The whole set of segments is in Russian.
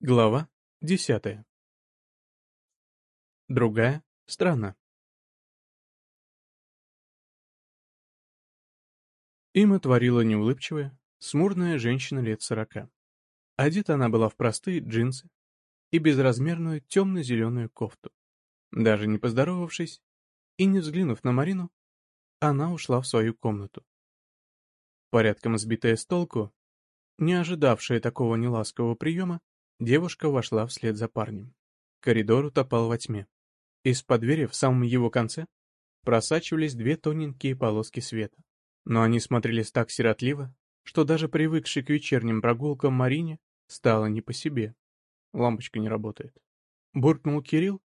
Глава десятая. Другая страна. Им творила неулыбчивая, смурная женщина лет сорока. Одета она была в простые джинсы и безразмерную темно-зеленую кофту. Даже не поздоровавшись и не взглянув на Марину, она ушла в свою комнату. Порядком сбитая с толку, не ожидавшая такого неласкового приема, Девушка вошла вслед за парнем. Коридор утопал во тьме. Из-под двери в самом его конце просачивались две тоненькие полоски света. Но они смотрелись так сиротливо, что даже привыкшей к вечерним прогулкам Марине стало не по себе. Лампочка не работает. Буркнул Кирилл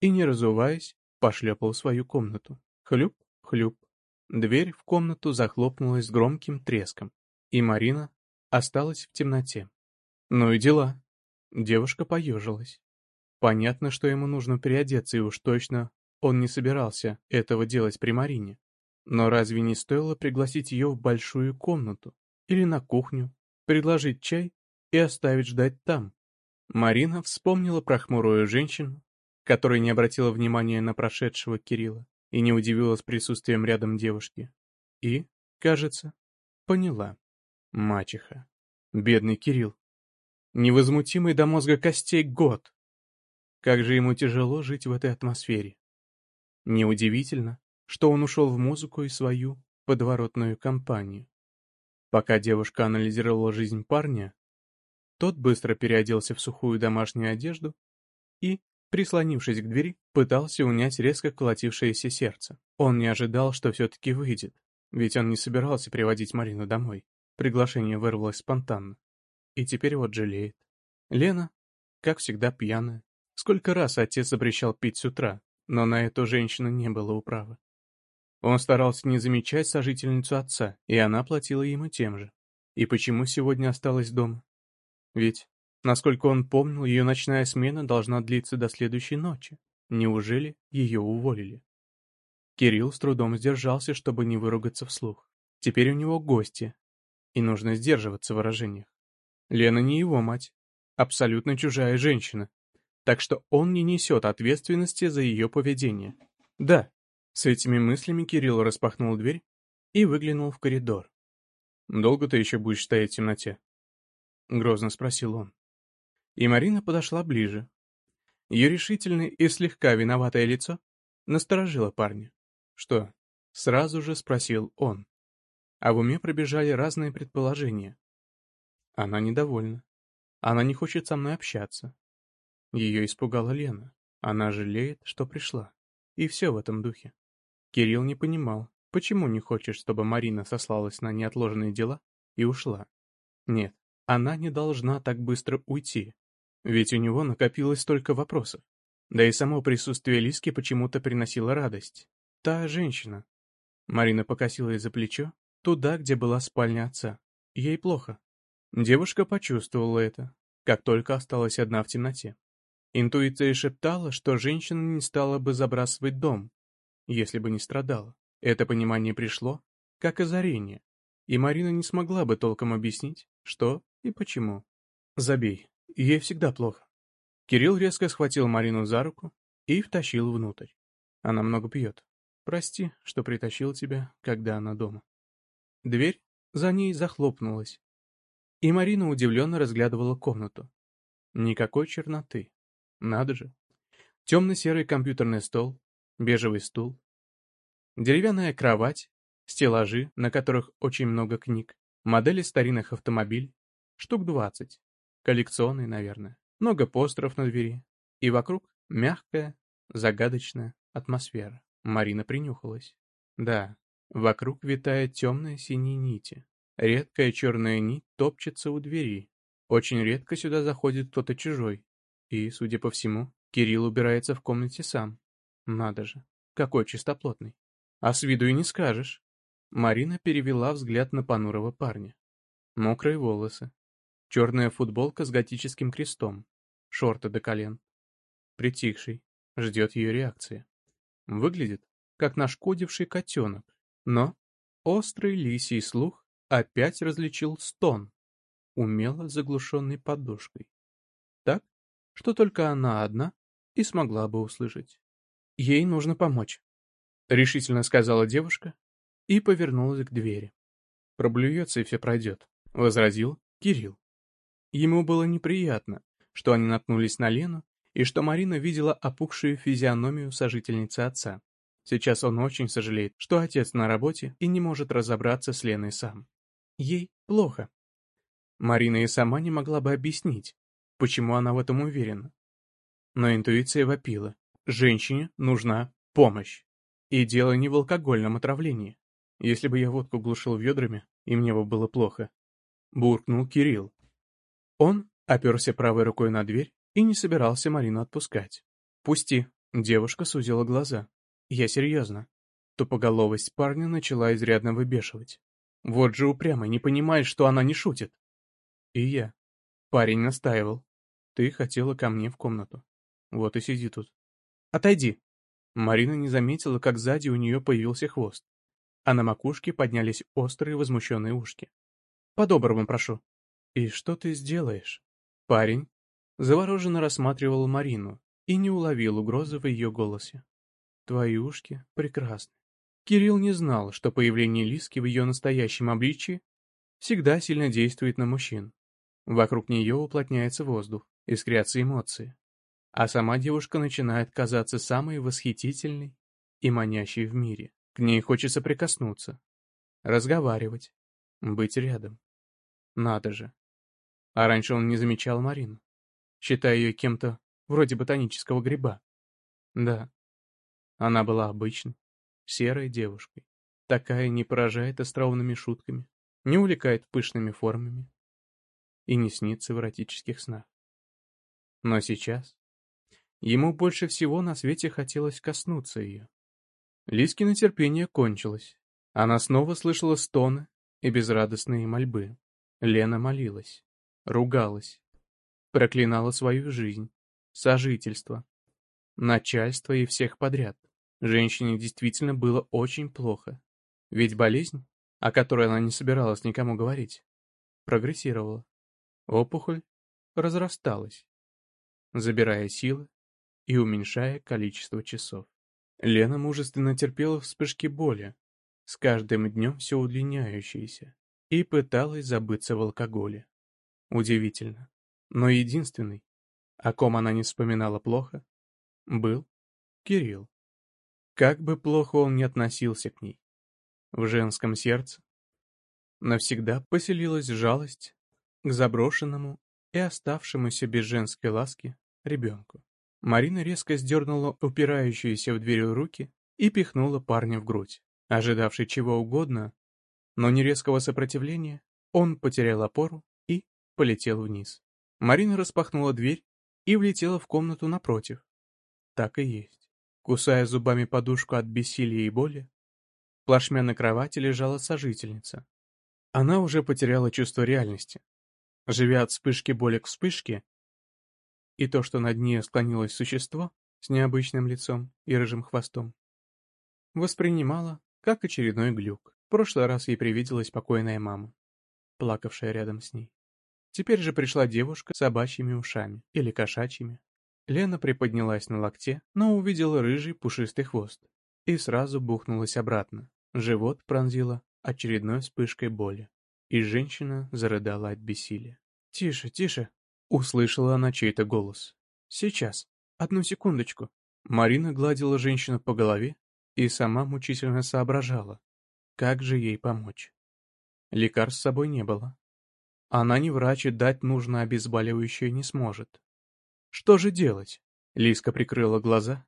и, не разуваясь, пошлепал в свою комнату. Хлюп, хлюп. Дверь в комнату захлопнулась громким треском, и Марина осталась в темноте. Ну и дела. Девушка поежилась. Понятно, что ему нужно переодеться, и уж точно он не собирался этого делать при Марине. Но разве не стоило пригласить ее в большую комнату или на кухню, предложить чай и оставить ждать там? Марина вспомнила про хмурую женщину, которая не обратила внимания на прошедшего Кирилла и не удивилась присутствием рядом девушки. И, кажется, поняла. Мачеха. Бедный Кирилл. Невозмутимый до мозга костей год. Как же ему тяжело жить в этой атмосфере. Неудивительно, что он ушел в музыку и свою подворотную компанию. Пока девушка анализировала жизнь парня, тот быстро переоделся в сухую домашнюю одежду и, прислонившись к двери, пытался унять резко колотившееся сердце. Он не ожидал, что все-таки выйдет, ведь он не собирался приводить Марину домой. Приглашение вырвалось спонтанно. И теперь вот жалеет. Лена, как всегда, пьяная. Сколько раз отец запрещал пить с утра, но на эту женщину не было управы. Он старался не замечать сожительницу отца, и она платила ему тем же. И почему сегодня осталась дома? Ведь, насколько он помнил, ее ночная смена должна длиться до следующей ночи. Неужели ее уволили? Кирилл с трудом сдержался, чтобы не выругаться вслух. Теперь у него гости, и нужно сдерживаться в выражениях. Лена не его мать, абсолютно чужая женщина, так что он не несет ответственности за ее поведение. Да, с этими мыслями Кирилл распахнул дверь и выглянул в коридор. «Долго ты еще будешь стоять в темноте?» — грозно спросил он. И Марина подошла ближе. Ее решительное и слегка виноватое лицо насторожило парня. «Что?» — сразу же спросил он. А в уме пробежали разные предположения. Она недовольна. Она не хочет со мной общаться. Ее испугала Лена. Она жалеет, что пришла. И все в этом духе. Кирилл не понимал, почему не хочет, чтобы Марина сослалась на неотложенные дела и ушла. Нет, она не должна так быстро уйти, ведь у него накопилось столько вопросов. Да и само присутствие Лиски почему-то приносило радость. Та женщина. Марина покосилась за плечо, туда, где была спальня отца. Ей плохо. Девушка почувствовала это, как только осталась одна в темноте. Интуиция шептала, что женщина не стала бы забрасывать дом, если бы не страдала. Это понимание пришло, как озарение, и Марина не смогла бы толком объяснить, что и почему. «Забей, ей всегда плохо». Кирилл резко схватил Марину за руку и втащил внутрь. Она много пьет. Прости, что притащил тебя, когда она дома. Дверь за ней захлопнулась, и Марина удивленно разглядывала комнату. Никакой черноты. Надо же. Темно-серый компьютерный стол, бежевый стул, деревянная кровать, стеллажи, на которых очень много книг, модели старинных автомобилей, штук двадцать, коллекционные, наверное, много постеров на двери, и вокруг мягкая, загадочная атмосфера. Марина принюхалась. Да, вокруг витает темная синие нити, Редкая черная нить топчется у двери. Очень редко сюда заходит кто-то чужой. И, судя по всему, Кирилл убирается в комнате сам. Надо же, какой чистоплотный. А с виду и не скажешь. Марина перевела взгляд на понурого парня. Мокрые волосы. Черная футболка с готическим крестом. Шорты до колен. Притихший. Ждет ее реакции. Выглядит, как нашкодивший котенок. Но острый лисий слух опять различил стон, умело заглушенный подушкой. так, что только она одна и смогла бы услышать. Ей нужно помочь, решительно сказала девушка и повернулась к двери. Проблюется и все пройдет, возразил Кирилл. Ему было неприятно, что они наткнулись на Лену и что Марина видела опухшую физиономию сожительницы отца. Сейчас он очень сожалеет, что отец на работе и не может разобраться с Леной сам. Ей плохо. Марина и сама не могла бы объяснить, почему она в этом уверена. Но интуиция вопила. Женщине нужна помощь. И дело не в алкогольном отравлении. Если бы я водку глушил ведрами, и мне бы было плохо. Буркнул Кирилл. Он оперся правой рукой на дверь и не собирался Марину отпускать. «Пусти». Девушка сузила глаза. «Я серьезно». Тупоголовость парня начала изрядно выбешивать. Вот же упрямый, не понимает, что она не шутит. И я. Парень настаивал. Ты хотела ко мне в комнату. Вот и сиди тут. Отойди. Марина не заметила, как сзади у нее появился хвост, а на макушке поднялись острые возмущенные ушки. По-доброму прошу. И что ты сделаешь? Парень завороженно рассматривал Марину и не уловил угрозы в ее голосе. Твои ушки прекрасны. Кирилл не знал, что появление Лиски в ее настоящем обличии всегда сильно действует на мужчин. Вокруг нее уплотняется воздух, искрятся эмоции, а сама девушка начинает казаться самой восхитительной и манящей в мире. К ней хочется прикоснуться, разговаривать, быть рядом. Надо же. А раньше он не замечал Марину, считая ее кем-то вроде ботанического гриба. Да, она была обычной, серой девушкой. Такая не поражает остроумными шутками, не увлекает пышными формами и не снится в эротических снах. Но сейчас ему больше всего на свете хотелось коснуться ее. Лискино терпение кончилось. Она снова слышала стоны и безрадостные мольбы. Лена молилась, ругалась, проклинала свою жизнь, сожительство, начальство и всех подряд. Женщине действительно было очень плохо. Ведь болезнь, о которой она не собиралась никому говорить, прогрессировала. Опухоль разрасталась, забирая силы и уменьшая количество часов. Лена мужественно терпела вспышки боли, с каждым днем все удлиняющиеся, и пыталась забыться в алкоголе. Удивительно, но единственный, о ком она не вспоминала плохо, был Кирилл. Как бы плохо он ни относился к ней, в женском сердце навсегда поселилась жалость к заброшенному и оставшемуся без женской ласки ребенку. Марина резко сдернула упирающиеся в дверь руки и пихнула парня в грудь. Ожидавший чего угодно, но не резкого сопротивления, он потерял опору и полетел вниз. Марина распахнула дверь и влетела в комнату напротив. Так и есть. Кусая зубами подушку от бессилия и боли, плашмя на кровати лежала сожительница. Она уже потеряла чувство реальности. Живя от вспышки боли к вспышке, и то, что над ней склонилось существо с необычным лицом и рыжим хвостом, воспринимала как очередной глюк. В прошлый раз ей привиделась покойная мама, плакавшая рядом с ней. Теперь же пришла девушка с собачьими ушами или кошачьими, Лена приподнялась на локте, но увидела рыжий пушистый хвост и сразу бухнулась обратно. Живот пронзила очередной вспышкой боли, и женщина зарыдала от бессилия. «Тише, тише!» — услышала она чей-то голос. «Сейчас. Одну секундочку». Марина гладила женщину по голове и сама мучительно соображала, как же ей помочь. Лекарств с собой не было. Она не врач и дать нужно обезболивающее не сможет. Что же делать? Лиска прикрыла глаза,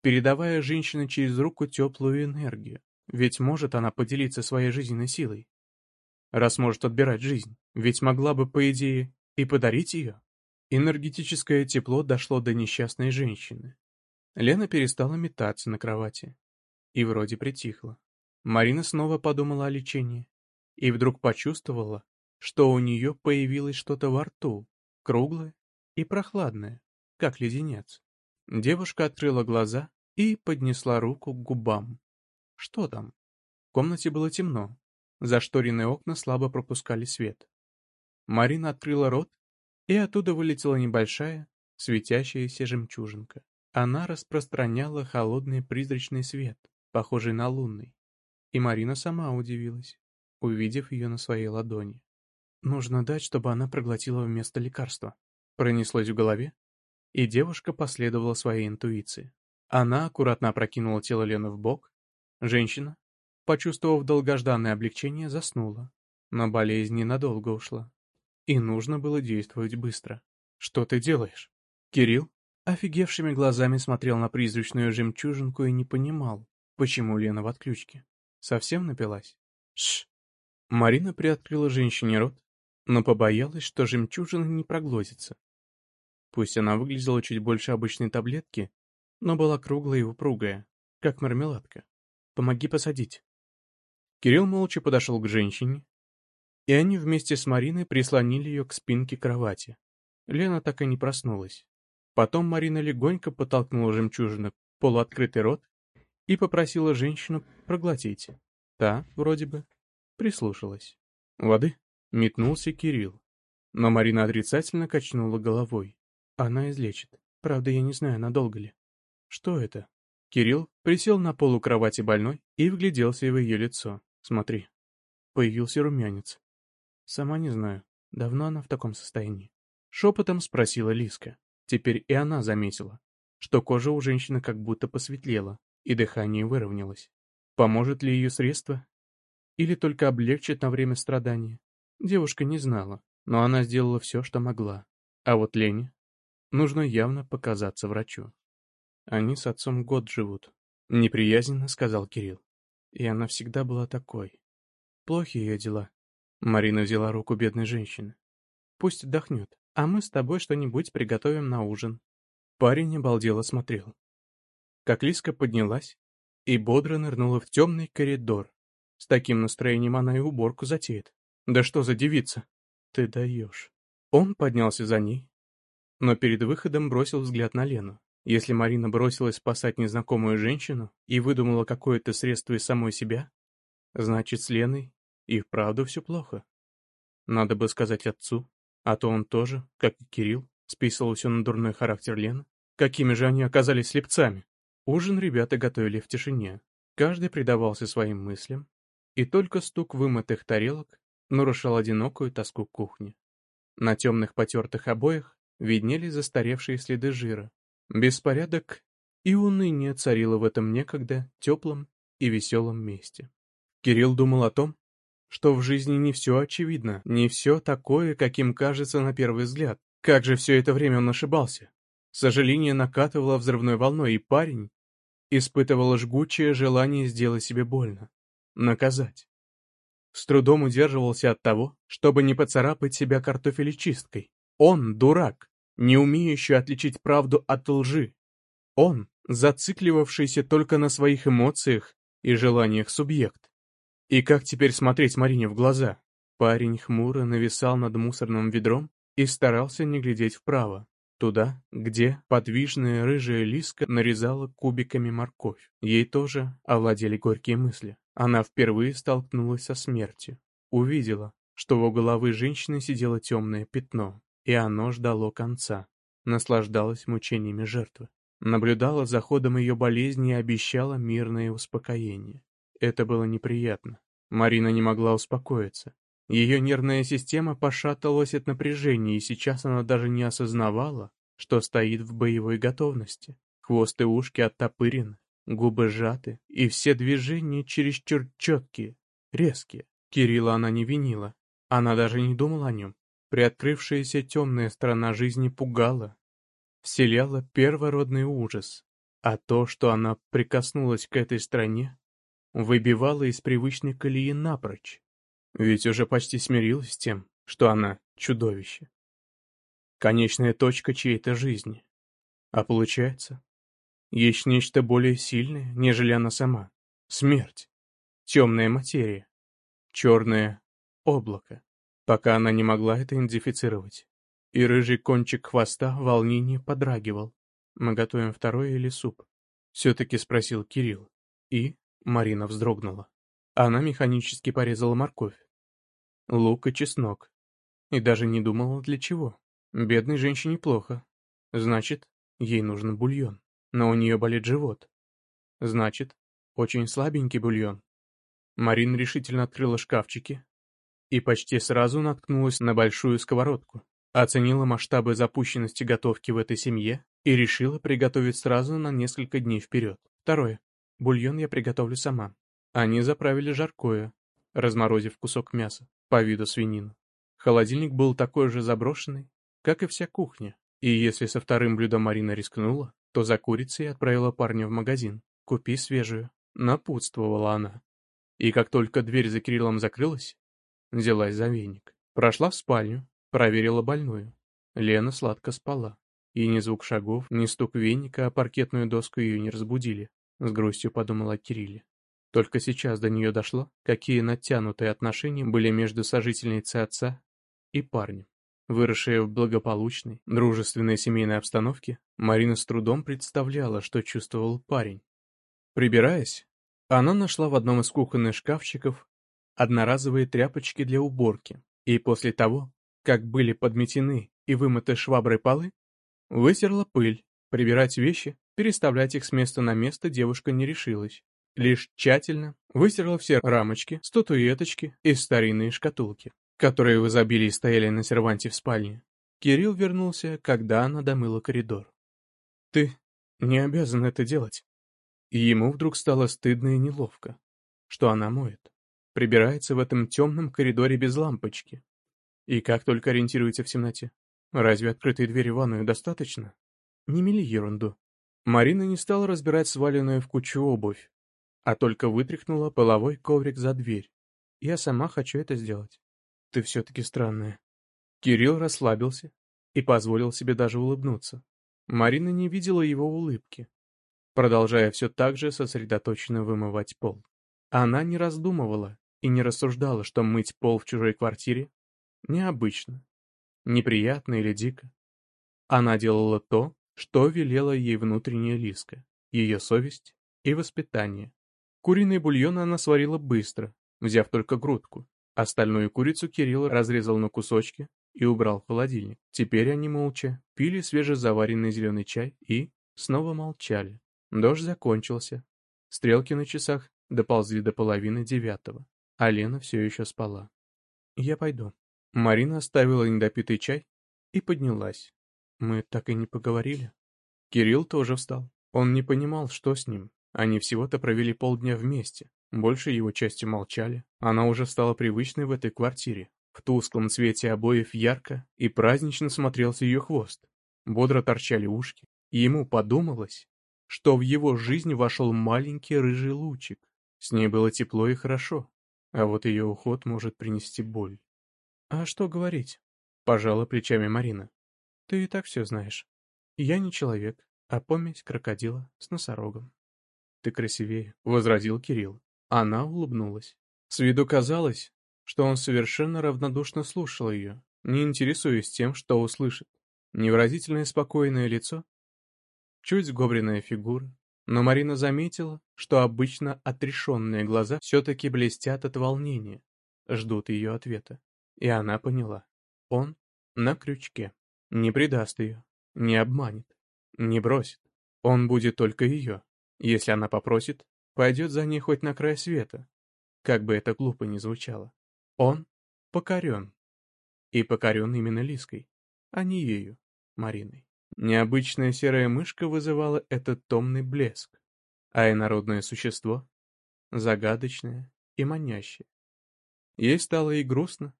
передавая женщине через руку теплую энергию. Ведь может она поделиться своей жизненной силой. Раз может отбирать жизнь, ведь могла бы, по идее, и подарить ее. Энергетическое тепло дошло до несчастной женщины. Лена перестала метаться на кровати. И вроде притихла. Марина снова подумала о лечении. И вдруг почувствовала, что у нее появилось что-то во рту, круглое и прохладное, как леденец. Девушка открыла глаза и поднесла руку к губам. Что там? В комнате было темно. Зашторенные окна слабо пропускали свет. Марина открыла рот и оттуда вылетела небольшая, светящаяся жемчужинка. Она распространяла холодный призрачный свет, похожий на лунный. И Марина сама удивилась, увидев ее на своей ладони. Нужно дать, чтобы она проглотила вместо лекарства. Пронеслось в голове, и девушка последовала своей интуиции. Она аккуратно опрокинула тело Лены в бок. Женщина, почувствовав долгожданное облегчение, заснула. Но болезнь ненадолго ушла. И нужно было действовать быстро. «Что ты делаешь?» Кирилл офигевшими глазами смотрел на призрачную жемчужинку и не понимал, почему Лена в отключке. Совсем напилась? Шш. Марина приоткрыла женщине рот, но побоялась, что жемчужина не проглотится. Пусть она выглядела чуть больше обычной таблетки, но была круглая и упругая, как мармеладка. «Помоги посадить». Кирилл молча подошел к женщине, и они вместе с Мариной прислонили ее к спинке кровати. Лена так и не проснулась. Потом Марина легонько подтолкнула жемчужину в полуоткрытый рот и попросила женщину проглотить. Та, вроде бы, прислушалась. «Воды?» — метнулся Кирилл. Но Марина отрицательно качнула головой. «Она излечит. Правда, я не знаю, надолго ли». «Что это?» Кирилл присел на полу кровати больной и вгляделся в ее лицо. «Смотри». Появился румянец. «Сама не знаю. Давно она в таком состоянии?» Шепотом спросила Лиска. Теперь и она заметила, что кожа у женщины как будто посветлела, и дыхание выровнялось. Поможет ли ее средство? Или только облегчит на время страдания? Девушка не знала, но она сделала все, что могла. А вот Лене нужно явно показаться врачу. Они с отцом год живут, — неприязненно сказал Кирилл. И она всегда была такой. Плохи ее дела. Марина взяла руку бедной женщины. Пусть отдохнет а мы с тобой что-нибудь приготовим на ужин». Парень обалдело смотрел. Как Лиска поднялась и бодро нырнула в темный коридор. С таким настроением она и уборку затеет. «Да что за девица?» «Ты даешь». Он поднялся за ней, но перед выходом бросил взгляд на Лену. Если Марина бросилась спасать незнакомую женщину и выдумала какое-то средство из самой себя, значит, с Леной и вправду все плохо. Надо бы сказать отцу, а то он тоже, как и Кирилл, списывал все на дурной характер Лены. Какими же они оказались слепцами? Ужин ребята готовили в тишине. Каждый предавался своим мыслям, и только стук вымытых тарелок нарушал одинокую тоску кухни. На темных потертых обоях виднелись застаревшие следы жира. Беспорядок и уныние царило в этом некогда теплом и веселом месте. Кирилл думал о том, что в жизни не все очевидно, не все такое, каким кажется на первый взгляд. Как же все это время он ошибался? Сожаление накатывало взрывной волной, и парень испытывал жгучее желание сделать себе больно, наказать. С трудом удерживался от того, чтобы не поцарапать себя картофелечисткой. Он дурак, не умеющий отличить правду от лжи. Он, зацикливавшийся только на своих эмоциях и желаниях субъект. И как теперь смотреть Марине в глаза? Парень хмуро нависал над мусорным ведром и старался не глядеть вправо, туда, где подвижная рыжая лиска нарезала кубиками морковь. Ей тоже овладели горькие мысли. Она впервые столкнулась со смертью. Увидела, что у головы женщины сидело темное пятно, и оно ждало конца. Наслаждалась мучениями жертвы. Наблюдала за ходом ее болезни и обещала мирное успокоение. Это было неприятно. Марина не могла успокоиться. Ее нервная система пошатывалась от напряжения, и сейчас она даже не осознавала, что стоит в боевой готовности. Хвост и ушки оттопырены, губы сжаты, и все движения чересчур четкие, резкие. Кирилла она не винила, она даже не думала о нем. Приоткрывшаяся темная сторона жизни пугала, вселяла первородный ужас, а то, что она прикоснулась к этой стране, выбивала из привычной колеи напрочь, ведь уже почти смирилась с тем, что она чудовище. Конечная точка чьей-то жизни. А получается, есть нечто более сильное, нежели она сама. Смерть. Темная материя. Черное облако. Пока она не могла это идентифицировать. И рыжий кончик хвоста в волнении подрагивал. «Мы готовим второй или суп?» Все-таки спросил Кирилл. И, Марина вздрогнула. Она механически порезала морковь, лук и чеснок, и даже не думала для чего. Бедной женщине плохо. Значит, ей нужен бульон. Но у нее болит живот. Значит, очень слабенький бульон. Марина решительно открыла шкафчики и почти сразу наткнулась на большую сковородку. Оценила масштабы запущенности готовки в этой семье и решила приготовить сразу на несколько дней вперед. Второе. Бульон я приготовлю сама. Они заправили жаркое, разморозив кусок мяса, по виду свинину. Холодильник был такой же заброшенный, как и вся кухня. И если со вторым блюдом Марина рискнула, то за курицей отправила парня в магазин. «Купи свежую», — напутствовала она. И как только дверь за Кириллом закрылась, взялась за веник. Прошла в спальню, проверила больную. Лена сладко спала. И ни звук шагов, ни стук веника, а паркетную доску ее не разбудили. С грустью подумала о Кирилле. Только сейчас до нее дошло, какие натянутые отношения были между сожительницей отца и парнем. Выросшая в благополучной, дружественной семейной обстановке, Марина с трудом представляла, что чувствовал парень. Прибираясь, она нашла в одном из кухонных шкафчиков одноразовые тряпочки для уборки, и после того, как были подметены и вымыты шваброй полы, вытерла пыль, прибирать вещи, переставлять их с места на место девушка не решилась. Лишь тщательно вытерла все рамочки, статуэточки и старинные шкатулки, которые в изобилии стояли на серванте в спальне. Кирилл вернулся, когда она домыла коридор. «Ты не обязан это делать». И ему вдруг стало стыдно и неловко, что она моет. Прибирается в этом темном коридоре без лампочки. И как только ориентируется в темноте. Разве открытой двери в ванную достаточно? Не мели ерунду. Марина не стала разбирать сваленную в кучу обувь, а только вытряхнула половой коврик за дверь. Я сама хочу это сделать. Ты все-таки странная. Кирилл расслабился и позволил себе даже улыбнуться. Марина не видела его улыбки, продолжая все так же сосредоточенно вымывать пол. Она не раздумывала и не рассуждала, что мыть пол в чужой квартире необычно, неприятно или дико. Она делала то, что велела ей внутренняя Лиска, ее совесть и воспитание. Куриный бульон она сварила быстро, взяв только грудку. Остальную курицу Кирилл разрезал на кусочки и убрал в холодильник. Теперь они молча пили свежезаваренный зеленый чай и снова молчали. Дождь закончился. Стрелки на часах доползли до половины девятого, а Лена все еще спала. «Я пойду». Марина оставила недопитый чай и поднялась. Мы так и не поговорили. Кирилл тоже встал. Он не понимал, что с ним. Они всего-то провели полдня вместе. Больше его частью молчали. Она уже стала привычной в этой квартире. В тусклом цвете обоев ярко и празднично смотрелся ее хвост. Бодро торчали ушки. И ему подумалось, что в его жизнь вошел маленький рыжий лучик. С ней было тепло и хорошо, а вот ее уход может принести боль. «А что говорить?» — пожала плечами Марина. «Ты и так все знаешь. Я не человек, а помесь крокодила с носорогом». «Ты красивее», — возразил Кирилл. Она улыбнулась. С виду казалось, что он совершенно равнодушно слушал ее, не интересуясь тем, что услышит. Невыразительное спокойное лицо, чуть сгобренная фигура. Но Марина заметила, что обычно отрешенные глаза все-таки блестят от волнения, ждут ее ответа. И она поняла. Он на крючке. Не предаст ее, не обманет, не бросит. Он будет только ее. Если она попросит, пойдет за ней хоть на край света. Как бы это глупо ни звучало. Он покорен. И покорен именно Лиской, а не ею, Мариной. Необычная серая мышка вызывала этот томный блеск, а инородное существо — загадочное и манящее. Ей стало и грустно,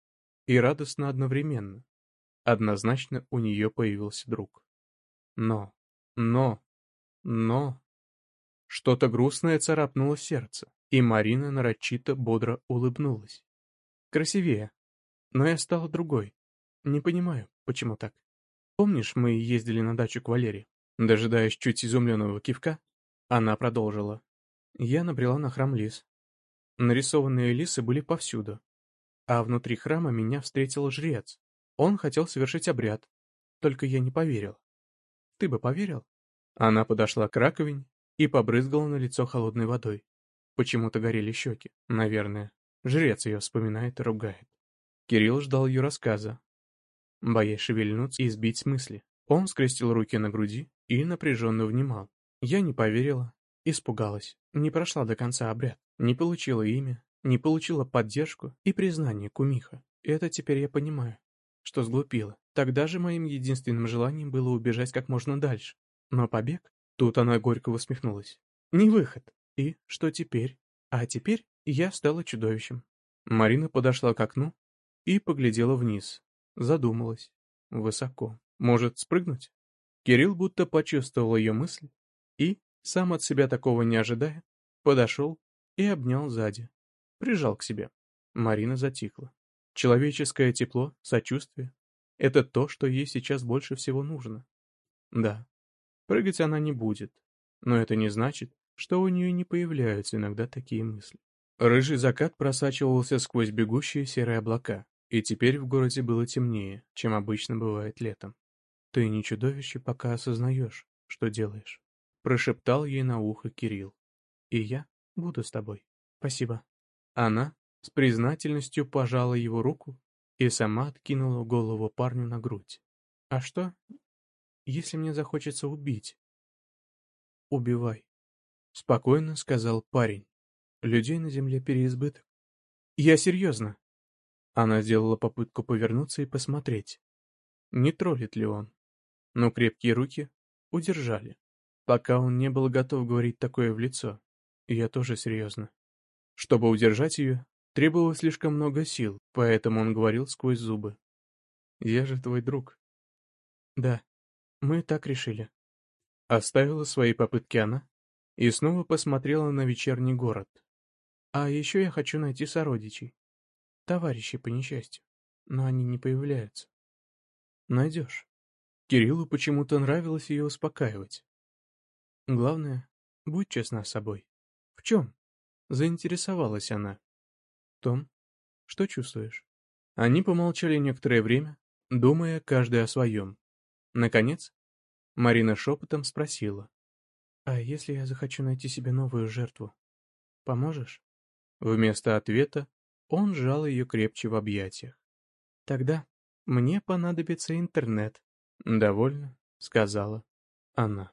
и радостно одновременно. Однозначно у нее появился друг. Но, но, но... Что-то грустное царапнуло сердце, и Марина нарочито бодро улыбнулась. Красивее. Но я стала другой. Не понимаю, почему так. Помнишь, мы ездили на дачу к Валере? Дожидаясь чуть изумленного кивка, она продолжила. Я набрела на храм лис. Нарисованные лисы были повсюду. А внутри храма меня встретил жрец. Он хотел совершить обряд. Только я не поверил. Ты бы поверил? Она подошла к раковине и побрызгала на лицо холодной водой. Почему-то горели щеки, наверное. Жрец ее вспоминает и ругает. Кирилл ждал ее рассказа. боясь шевельнуться и сбить с мысли. Он скрестил руки на груди и напряженно внимал. Я не поверила, испугалась, не прошла до конца обряд, не получила имя, не получила поддержку и признание кумиха. Это теперь я понимаю, что сглупила. Тогда же моим единственным желанием было убежать как можно дальше. Но побег? Тут она горько усмехнулась. Не выход. И что теперь? А теперь я стала чудовищем. Марина подошла к окну и поглядела вниз. Задумалась. Высоко. Может, спрыгнуть? Кирилл будто почувствовал ее мысль и, сам от себя такого не ожидая, подошел и обнял сзади. Прижал к себе. Марина затихла. Человеческое тепло, сочувствие — это то, что ей сейчас больше всего нужно. Да, прыгать она не будет, но это не значит, что у нее не появляются иногда такие мысли. Рыжий закат просачивался сквозь бегущие серые облака, и теперь в городе было темнее, чем обычно бывает летом. «Ты не чудовище, пока осознаешь, что делаешь», — прошептал ей на ухо Кирилл. «И я буду с тобой. Спасибо». Она с признательностью пожала его руку и сама откинула голову парню на грудь. «А что, если мне захочется убить?» «Убивай», — спокойно сказал парень. «Людей на земле переизбыток». «Я серьезно». Она сделала попытку повернуться и посмотреть, не троллит ли он. Но крепкие руки удержали, пока он не был готов говорить такое в лицо. Я тоже серьезно. Чтобы удержать ее, Требовалось слишком много сил, поэтому он говорил сквозь зубы. «Я же твой друг». «Да, мы так решили». Оставила свои попытки она и снова посмотрела на вечерний город. «А еще я хочу найти сородичей. Товарищи по несчастью, но они не появляются». «Найдешь». Кириллу почему-то нравилось ее успокаивать. «Главное, будь честна с собой». «В чем?» — заинтересовалась она том, что чувствуешь. Они помолчали некоторое время, думая каждый о своем. Наконец, Марина шепотом спросила. «А если я захочу найти себе новую жертву, поможешь?» Вместо ответа он сжал ее крепче в объятиях. «Тогда мне понадобится интернет», — довольно сказала она.